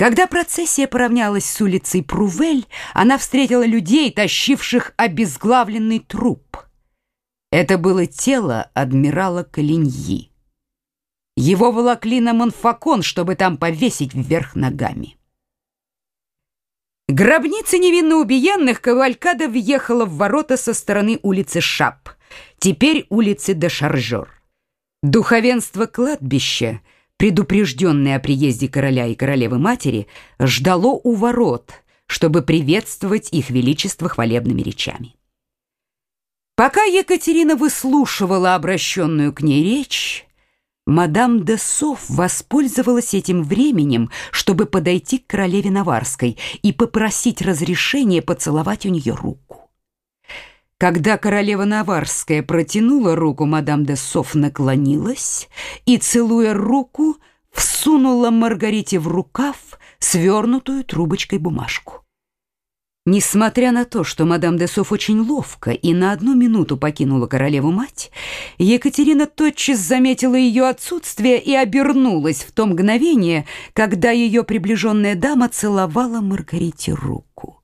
Когда процессия поравнялась с улицей Прувель, она встретила людей, тащивших обезглавленный труп. Это было тело адмирала Калиньи. Его волокли на Монфакон, чтобы там повесить вверх ногами. Гробница невинно убиенных Кавалькада въехала в ворота со стороны улицы Шап, теперь улицы де Шаржер. Духовенство кладбища, предупрежденное о приезде короля и королевы-матери, ждало у ворот, чтобы приветствовать их величество хвалебными речами. Пока Екатерина выслушивала обращенную к ней речь, Мадам де Соф воспользовалась этим временем, чтобы подойти к королеве Наварской и попросить разрешения поцеловать у нее руку. Когда королева Наварская протянула руку, мадам де Соф наклонилась и, целуя руку, всунула Маргарите в рукав свернутую трубочкой бумажку. Несмотря на то, что мадам де Соф очень ловко и на одну минуту покинула королеву-мать, Екатерина тотчас заметила ее отсутствие и обернулась в то мгновение, когда ее приближенная дама целовала Маргарите руку.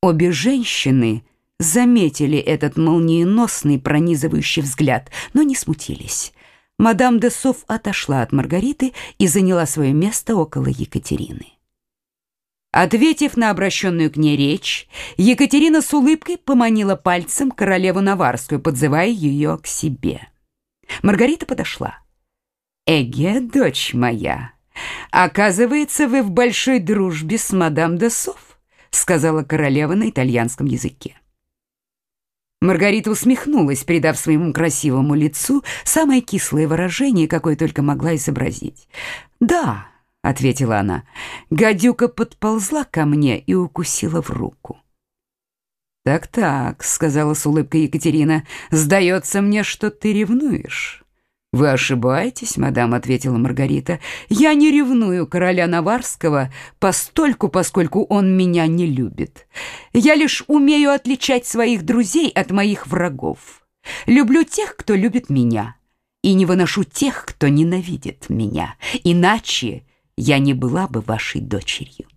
Обе женщины заметили этот молниеносный пронизывающий взгляд, но не смутились. Мадам де Соф отошла от Маргариты и заняла свое место около Екатерины. Ответив на обращенную к ней речь, Екатерина с улыбкой поманила пальцем королеву Наварскую, подзывая ее к себе. Маргарита подошла. «Эге, дочь моя, оказывается, вы в большой дружбе с мадам де Соф», сказала королева на итальянском языке. Маргарита усмехнулась, придав своему красивому лицу самое кислое выражение, какое только могла изобразить. «Да», — ответила она. Гадюка подползла ко мне и укусила в руку. «Так-так», — сказала с улыбкой Екатерина, — «сдается мне, что ты ревнуешь». «Вы ошибаетесь, мадам», — ответила Маргарита. «Я не ревную короля Наварского постольку, поскольку он меня не любит. Я лишь умею отличать своих друзей от моих врагов. Люблю тех, кто любит меня, и не выношу тех, кто ненавидит меня. Иначе я не была бы вашей дочерью.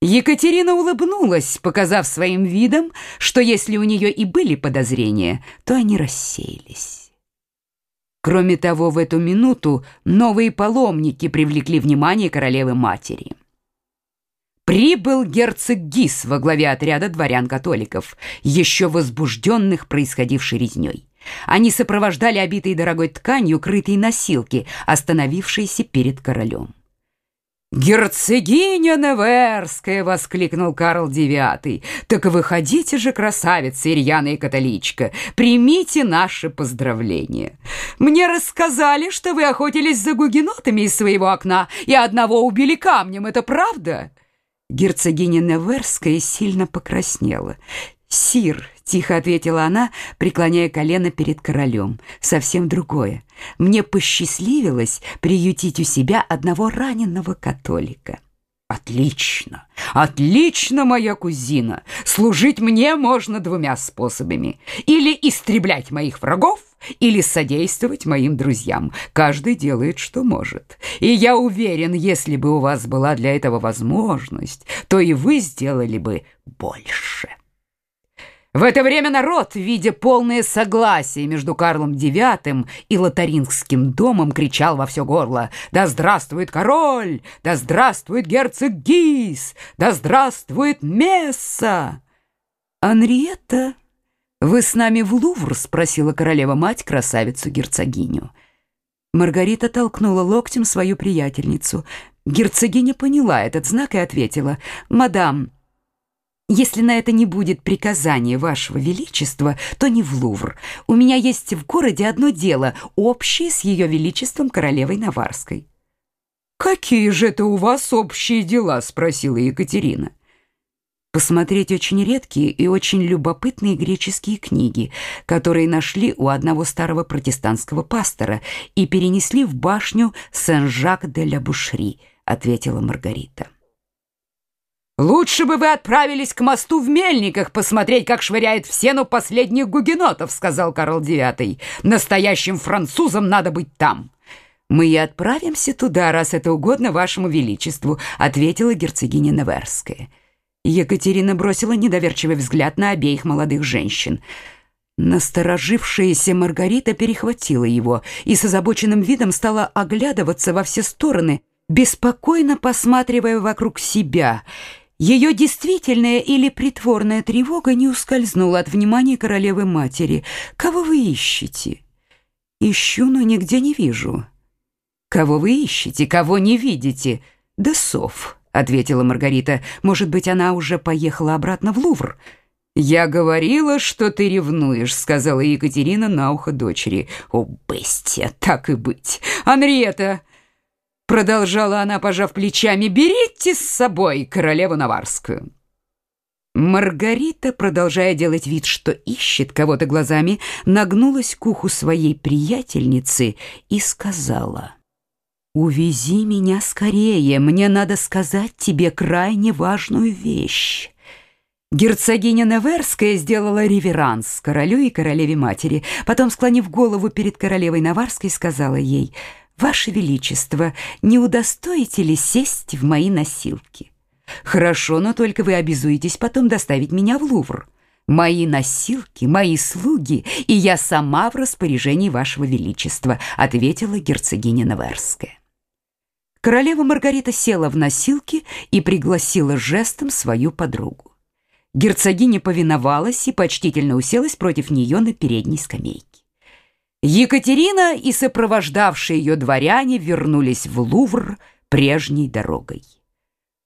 Екатерина улыбнулась, показав своим видом, что если у нее и были подозрения, то они рассеялись. Кроме того, в эту минуту новые паломники привлекли внимание королевы-матери. Прибыл герцог Гис во главе отряда дворян-католиков, еще возбужденных происходившей резней. Они сопровождали обитые дорогой тканью крытые носилки, остановившиеся перед королем. «Герцогиня Неверская!» — воскликнул Карл IX. «Так выходите же, красавица Ирьяна и католичка, примите наши поздравления. Мне рассказали, что вы охотились за гугенотами из своего окна и одного убили камнем, это правда?» Герцогиня Неверская сильно покраснела. «Сир», — тихо ответила она, преклоняя колено перед королем, — «совсем другое. Мне посчастливилось приютить у себя одного раненого католика». «Отлично! Отлично, моя кузина! Служить мне можно двумя способами. Или истреблять моих врагов, или содействовать моим друзьям. Каждый делает, что может. И я уверен, если бы у вас была для этого возможность, то и вы сделали бы больше». В это время народ, видя полное согласие между Карлом IX и Лотарингским домом, кричал во все горло «Да здравствует король! Да здравствует герцог Гис! Да здравствует Месса!» «Анриетта, вы с нами в Лувр?» — спросила королева-мать красавицу-герцогиню. Маргарита толкнула локтем свою приятельницу. Герцогиня поняла этот знак и ответила «Мадам, если на это не будет приказания вашего величества, то не в Лувр. У меня есть в городе одно дело, общее с ее величеством королевой Наварской. Какие же это у вас общие дела, спросила Екатерина. Посмотреть очень редкие и очень любопытные греческие книги, которые нашли у одного старого протестантского пастора и перенесли в башню Сен-Жак-де-ля-Бушри, ответила Маргарита. «Лучше бы вы отправились к мосту в Мельниках посмотреть, как швыряет в сену последних гугенотов», — сказал Карл IX. «Настоящим французам надо быть там». «Мы и отправимся туда, раз это угодно вашему величеству», ответила герцогиня Неверская. Екатерина бросила недоверчивый взгляд на обеих молодых женщин. Насторожившаяся Маргарита перехватила его и с озабоченным видом стала оглядываться во все стороны, беспокойно посматривая вокруг себя. Ее действительная или притворная тревога не ускользнула от внимания королевы-матери. «Кого вы ищете?» «Ищу, но нигде не вижу». «Кого вы ищете? Кого не видите?» «Да сов», — ответила Маргарита. «Может быть, она уже поехала обратно в Лувр?» «Я говорила, что ты ревнуешь», — сказала Екатерина на ухо дочери. «О, бестия, так и быть! Анриета!» Продолжала она, пожав плечами, «берите с собой королеву Наварскую». Маргарита, продолжая делать вид, что ищет кого-то глазами, нагнулась к уху своей приятельницы и сказала, «Увези меня скорее, мне надо сказать тебе крайне важную вещь». Герцогиня Неверская сделала реверанс королю и королеве-матери. Потом, склонив голову перед королевой Наварской, сказала ей, «Ваше Величество, не удостоите ли сесть в мои носилки? Хорошо, но только вы обязуетесь потом доставить меня в Лувр. Мои носилки, мои слуги, и я сама в распоряжении Вашего Величества», ответила герцогиня Неверская. Королева Маргарита села в носилки и пригласила жестом свою подругу. Герцогиня повиновалась и почтительно уселась против нее на передней скамейке. Екатерина и сопровождавшие ее дворяне вернулись в Лувр прежней дорогой.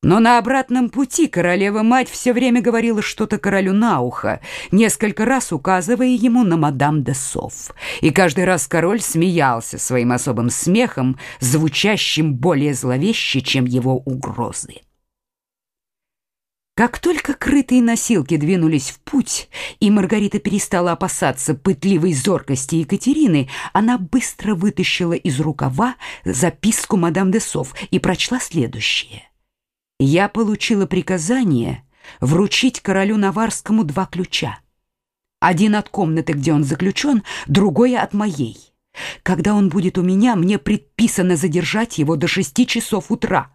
Но на обратном пути королева-мать все время говорила что-то королю на ухо, несколько раз указывая ему на мадам де Соф. И каждый раз король смеялся своим особым смехом, звучащим более зловеще, чем его угрозы. Как только крытые носилки двинулись в путь, и Маргарита перестала опасаться пытливой зоркости Екатерины, она быстро вытащила из рукава записку мадам де Соф и прочла следующее. «Я получила приказание вручить королю Наварскому два ключа. Один от комнаты, где он заключен, другой от моей. Когда он будет у меня, мне предписано задержать его до шести часов утра».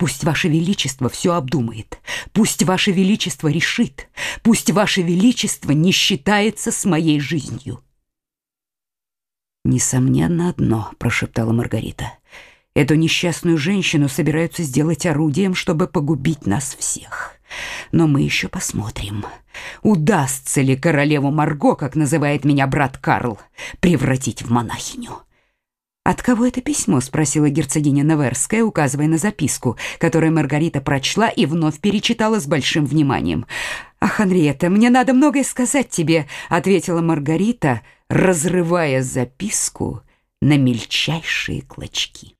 Пусть Ваше Величество все обдумает, пусть Ваше Величество решит, пусть Ваше Величество не считается с моей жизнью. «Несомненно одно», — прошептала Маргарита. «Эту несчастную женщину собираются сделать орудием, чтобы погубить нас всех. Но мы еще посмотрим, удастся ли королеву Марго, как называет меня брат Карл, превратить в монахиню». «От кого это письмо?» — спросила герцогиня Неверская, указывая на записку, которую Маргарита прочла и вновь перечитала с большим вниманием. «Ах, Анриета, мне надо многое сказать тебе», — ответила Маргарита, разрывая записку на мельчайшие клочки.